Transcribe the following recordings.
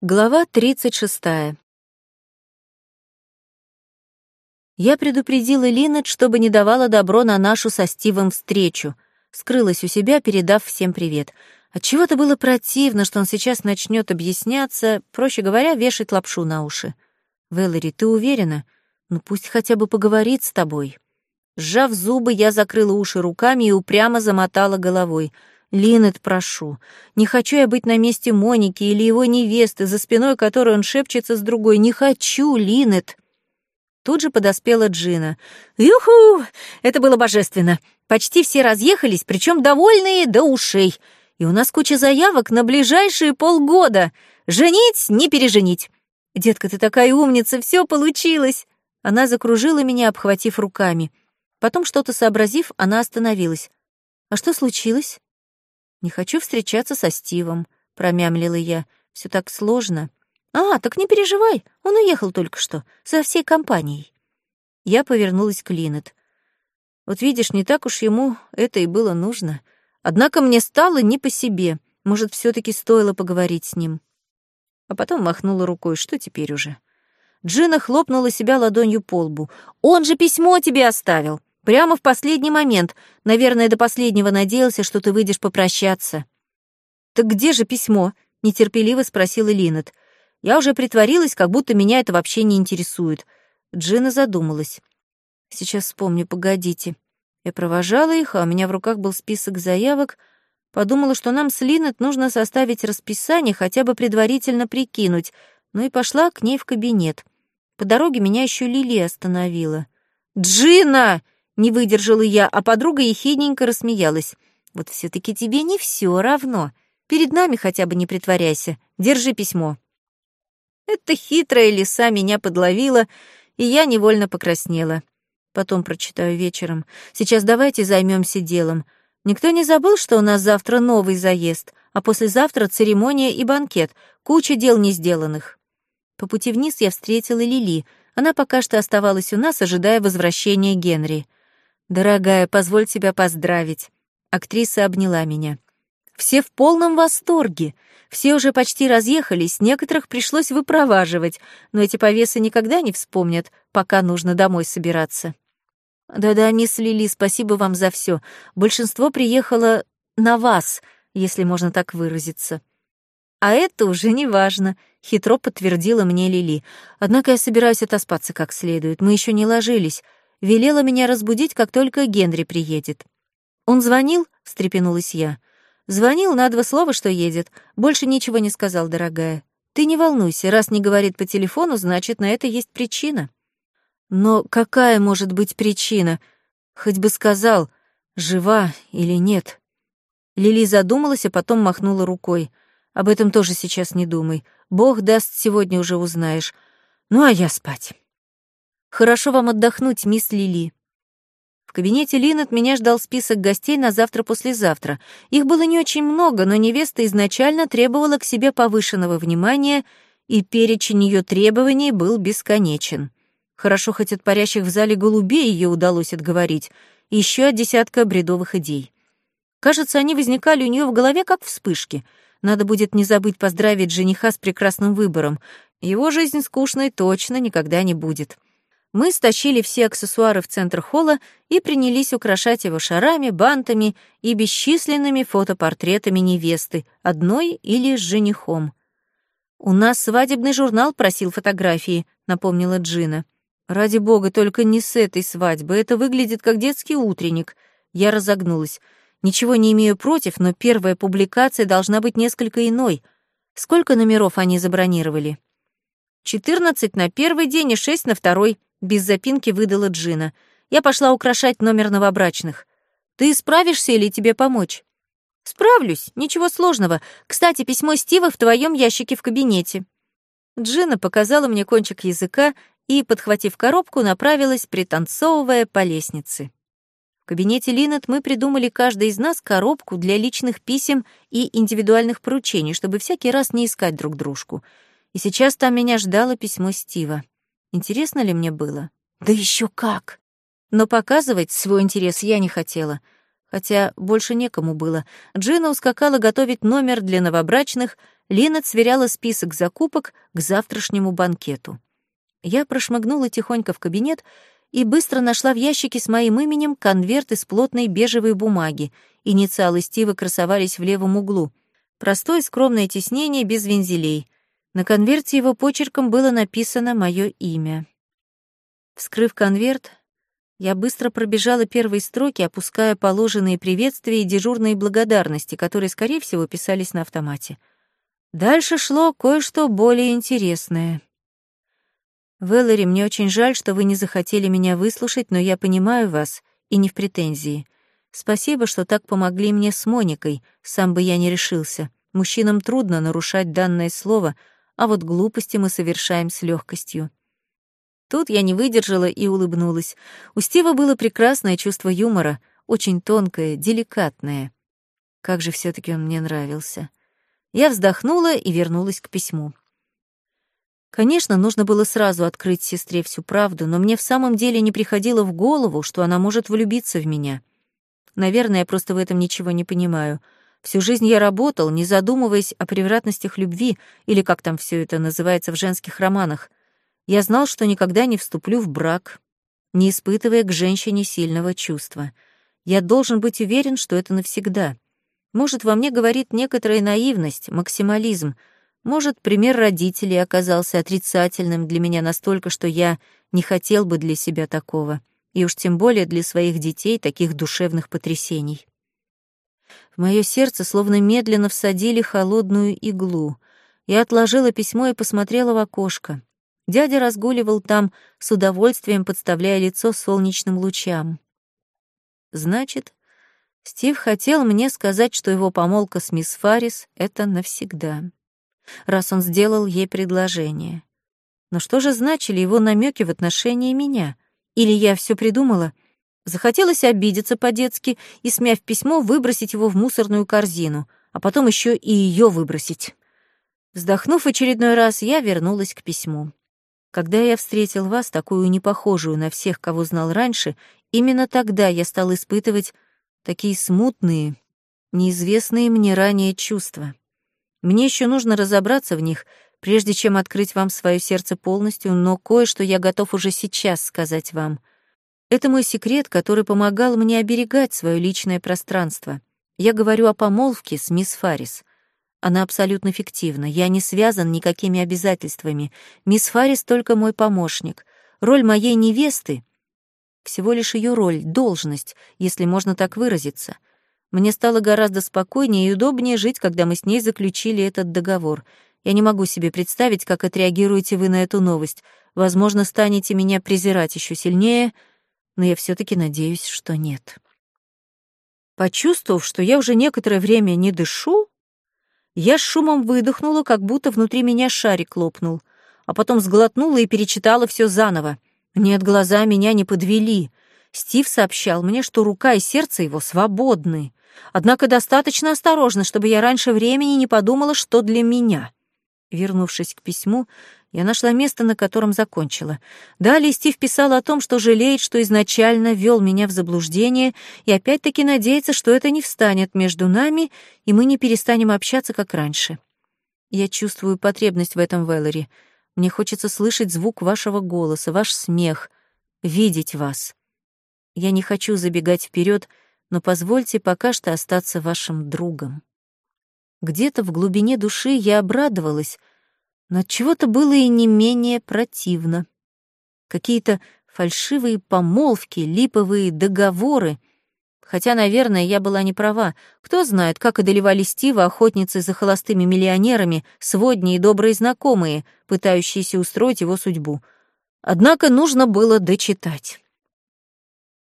Глава 36. Я предупредила Линет, чтобы не давала добро на нашу со Стивом встречу. Скрылась у себя, передав всем привет. Отчего-то было противно, что он сейчас начнет объясняться, проще говоря, вешать лапшу на уши. «Вэллори, ты уверена? Ну пусть хотя бы поговорит с тобой». Сжав зубы, я закрыла уши руками и упрямо замотала головой — Линет, прошу, не хочу я быть на месте Моники или его невесты, за спиной которой он шепчется с другой. Не хочу, Линет. Тут же подоспела Джина. «Юху! Это было божественно. Почти все разъехались, причем довольные до ушей. И у нас куча заявок на ближайшие полгода. Женить, не переженить. Детка, ты такая умница, все получилось!» Она закружила меня, обхватив руками. Потом, что-то сообразив, она остановилась. «А что случилось?» «Не хочу встречаться со Стивом», — промямлила я. Все так сложно». «А, так не переживай, он уехал только что, со всей компанией». Я повернулась к Линет. Вот видишь, не так уж ему это и было нужно. Однако мне стало не по себе. Может, все таки стоило поговорить с ним. А потом махнула рукой, что теперь уже. Джина хлопнула себя ладонью по лбу. «Он же письмо тебе оставил!» Прямо в последний момент. Наверное, до последнего надеялся, что ты выйдешь попрощаться. «Так где же письмо?» — нетерпеливо спросила Линет. Я уже притворилась, как будто меня это вообще не интересует. Джина задумалась. «Сейчас вспомню, погодите». Я провожала их, а у меня в руках был список заявок. Подумала, что нам с Линет нужно составить расписание, хотя бы предварительно прикинуть, ну и пошла к ней в кабинет. По дороге меня еще Лили остановила. «Джина!» Не выдержала я, а подруга ехидненько рассмеялась. «Вот все таки тебе не все равно. Перед нами хотя бы не притворяйся. Держи письмо». Эта хитрая лиса меня подловила, и я невольно покраснела. Потом прочитаю вечером. Сейчас давайте займемся делом. Никто не забыл, что у нас завтра новый заезд, а послезавтра церемония и банкет, куча дел не сделанных. По пути вниз я встретила Лили. Она пока что оставалась у нас, ожидая возвращения Генри. «Дорогая, позволь тебя поздравить». Актриса обняла меня. Все в полном восторге. Все уже почти разъехались, некоторых пришлось выпроваживать, но эти повесы никогда не вспомнят, пока нужно домой собираться. Да-да, мисс Лили, спасибо вам за все. Большинство приехало на вас, если можно так выразиться. А это уже не важно, хитро подтвердила мне Лили. Однако я собираюсь отоспаться как следует. Мы еще не ложились велела меня разбудить, как только Генри приедет. «Он звонил?» — встрепенулась я. «Звонил на два слова, что едет. Больше ничего не сказал, дорогая. Ты не волнуйся, раз не говорит по телефону, значит, на это есть причина». «Но какая может быть причина? Хоть бы сказал, жива или нет». Лили задумалась, а потом махнула рукой. «Об этом тоже сейчас не думай. Бог даст, сегодня уже узнаешь. Ну, а я спать». Хорошо вам отдохнуть, мисс Лили. В кабинете Лин от меня ждал список гостей на завтра-послезавтра. Их было не очень много, но невеста изначально требовала к себе повышенного внимания, и перечень ее требований был бесконечен. Хорошо, хоть от парящих в зале голубей ее удалось отговорить, еще от десятка бредовых идей. Кажется, они возникали у нее в голове как вспышки. Надо будет не забыть поздравить жениха с прекрасным выбором. Его жизнь скучной точно никогда не будет мы стащили все аксессуары в центр холла и принялись украшать его шарами, бантами и бесчисленными фотопортретами невесты, одной или с женихом. «У нас свадебный журнал просил фотографии», — напомнила Джина. «Ради бога, только не с этой свадьбы. Это выглядит как детский утренник». Я разогнулась. «Ничего не имею против, но первая публикация должна быть несколько иной. Сколько номеров они забронировали?» «Четырнадцать на первый день и шесть на второй», без запинки выдала Джина. Я пошла украшать номер новобрачных. Ты справишься или тебе помочь? Справлюсь, ничего сложного. Кстати, письмо Стива в твоем ящике в кабинете. Джина показала мне кончик языка и, подхватив коробку, направилась, пританцовывая по лестнице. В кабинете Линет мы придумали каждый из нас коробку для личных писем и индивидуальных поручений, чтобы всякий раз не искать друг дружку. И сейчас там меня ждало письмо Стива. Интересно ли мне было? Да еще как! Но показывать свой интерес я не хотела. Хотя больше некому было. Джина ускакала готовить номер для новобрачных, Лина сверяла список закупок к завтрашнему банкету. Я прошмыгнула тихонько в кабинет и быстро нашла в ящике с моим именем конверт из плотной бежевой бумаги. Инициалы Стива красовались в левом углу. Простое скромное тиснение без вензелей. На конверте его почерком было написано мое имя. Вскрыв конверт, я быстро пробежала первые строки, опуская положенные приветствия и дежурные благодарности, которые, скорее всего, писались на автомате. Дальше шло кое-что более интересное. «Вэллори, мне очень жаль, что вы не захотели меня выслушать, но я понимаю вас и не в претензии. Спасибо, что так помогли мне с Моникой, сам бы я не решился. Мужчинам трудно нарушать данное слово, а вот глупости мы совершаем с легкостью. Тут я не выдержала и улыбнулась. У Стива было прекрасное чувство юмора, очень тонкое, деликатное. Как же все таки он мне нравился. Я вздохнула и вернулась к письму. Конечно, нужно было сразу открыть сестре всю правду, но мне в самом деле не приходило в голову, что она может влюбиться в меня. Наверное, я просто в этом ничего не понимаю. Всю жизнь я работал, не задумываясь о превратностях любви, или как там все это называется в женских романах. Я знал, что никогда не вступлю в брак, не испытывая к женщине сильного чувства. Я должен быть уверен, что это навсегда. Может, во мне говорит некоторая наивность, максимализм — может, пример родителей оказался отрицательным для меня настолько, что я не хотел бы для себя такого, и уж тем более для своих детей таких душевных потрясений. В мое сердце словно медленно всадили холодную иглу. Я отложила письмо и посмотрела в окошко. Дядя разгуливал там, с удовольствием подставляя лицо солнечным лучам. Значит, Стив хотел мне сказать, что его помолвка с мисс Фаррис — это навсегда раз он сделал ей предложение. Но что же значили его намеки в отношении меня? Или я все придумала? Захотелось обидеться по-детски и, смяв письмо, выбросить его в мусорную корзину, а потом еще и ее выбросить. Вздохнув очередной раз, я вернулась к письму. Когда я встретил вас, такую непохожую на всех, кого знал раньше, именно тогда я стал испытывать такие смутные, неизвестные мне ранее чувства. Мне еще нужно разобраться в них, прежде чем открыть вам свое сердце полностью, но кое-что я готов уже сейчас сказать вам. Это мой секрет, который помогал мне оберегать свое личное пространство. Я говорю о помолвке с мисс Фаррис. Она абсолютно фиктивна, я не связан никакими обязательствами. Мисс Фаррис только мой помощник. Роль моей невесты — всего лишь ее роль, должность, если можно так выразиться — мне стало гораздо спокойнее и удобнее жить, когда мы с ней заключили этот договор. Я не могу себе представить, как отреагируете вы на эту новость. Возможно, станете меня презирать еще сильнее, но я все таки надеюсь, что нет. Почувствовав, что я уже некоторое время не дышу, я с шумом выдохнула, как будто внутри меня шарик лопнул, а потом сглотнула и перечитала все заново. Нет, глаза меня не подвели. Стив сообщал мне, что рука и сердце его свободны. Однако достаточно осторожно, чтобы я раньше времени не подумала, что для меня. Вернувшись к письму, я нашла место, на котором закончила. Далее Стив писал о том, что жалеет, что изначально вел меня в заблуждение, и опять-таки надеется, что это не встанет между нами, и мы не перестанем общаться, как раньше. Я чувствую потребность в этом, Вэллори. Мне хочется слышать звук вашего голоса, ваш смех, видеть вас. Я не хочу забегать вперед, но позвольте пока что остаться вашим другом. Где-то в глубине души я обрадовалась, но от чего-то было и не менее противно. Какие-то фальшивые помолвки, липовые договоры. Хотя, наверное, я была не права. Кто знает, как одолевали Стива охотницы за холостыми миллионерами, сводни и добрые знакомые, пытающиеся устроить его судьбу. Однако нужно было дочитать.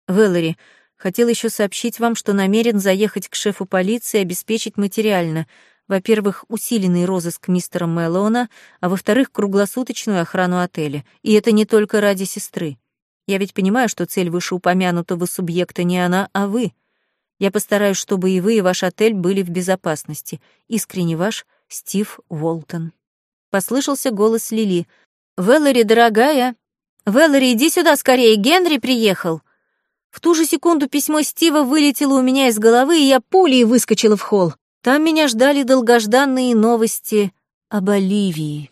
«Вэллори, Хотел еще сообщить вам, что намерен заехать к шефу полиции и обеспечить материально. Во-первых, усиленный розыск мистера Мэллоуна, а во-вторых, круглосуточную охрану отеля. И это не только ради сестры. Я ведь понимаю, что цель вышеупомянутого субъекта не она, а вы. Я постараюсь, чтобы и вы, и ваш отель были в безопасности. Искренне ваш Стив Уолтон. Послышался голос Лили. «Вэллори, дорогая! Вэллори, иди сюда скорее, Генри приехал!» В ту же секунду письмо Стива вылетело у меня из головы, и я пулей выскочила в холл. Там меня ждали долгожданные новости об Оливии.